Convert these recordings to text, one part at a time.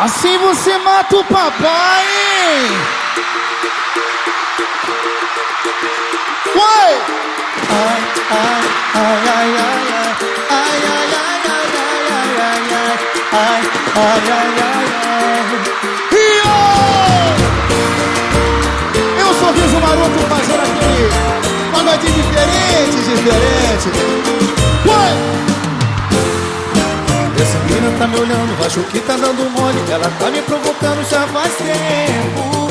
Assim você mata o papai. Vai! Ai, ai, ai, ai, ai, ai, ai, ai, ai, ai, ai, ai, ai, ai, ai, ai. E Eu sorriso maroto fazendo aquele pagodinho diferente, diferente. Tá me olhando, acho que tá dando mole. Ela tá me provocando já faz tempo.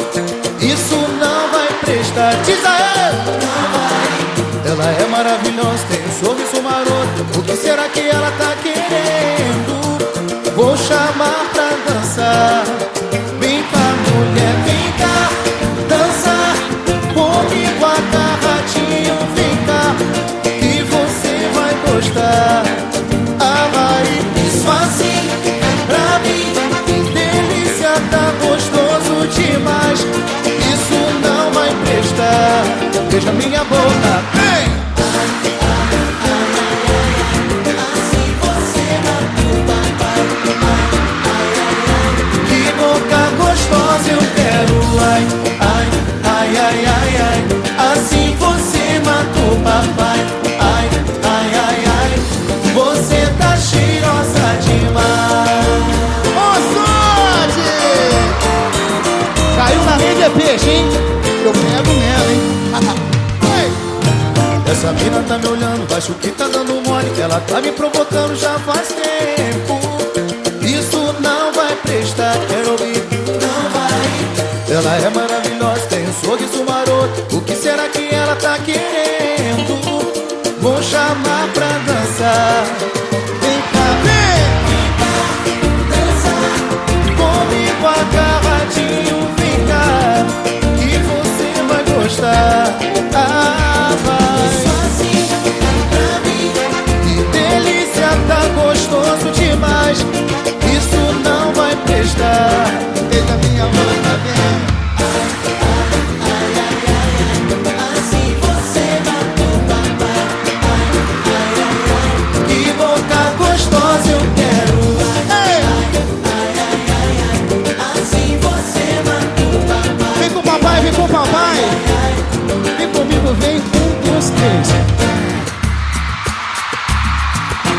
Isso não vai prestar, diz a ela. Não vai Ela é maravilhosa, tem um sorriso maroto. O que será que ela tá querendo? Vou chamar pra dançar Oh. Essa mina tá me olhando, acho que tá dando mole Ela tá me provocando já faz tempo. Isso não vai prestar, quero ouvir. Não vai. Ela é maravilhosa, tem um sorriso maroto. O que será que ela tá querendo? Vou chamar pra dançar está. Eita, minha mão tá bem.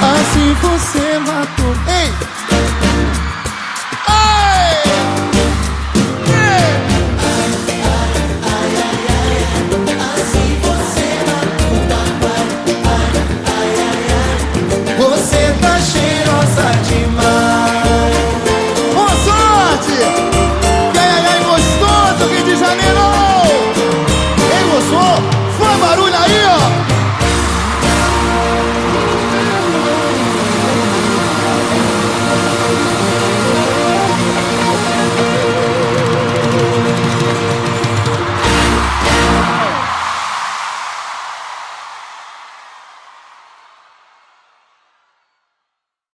Assim você matou. Ei!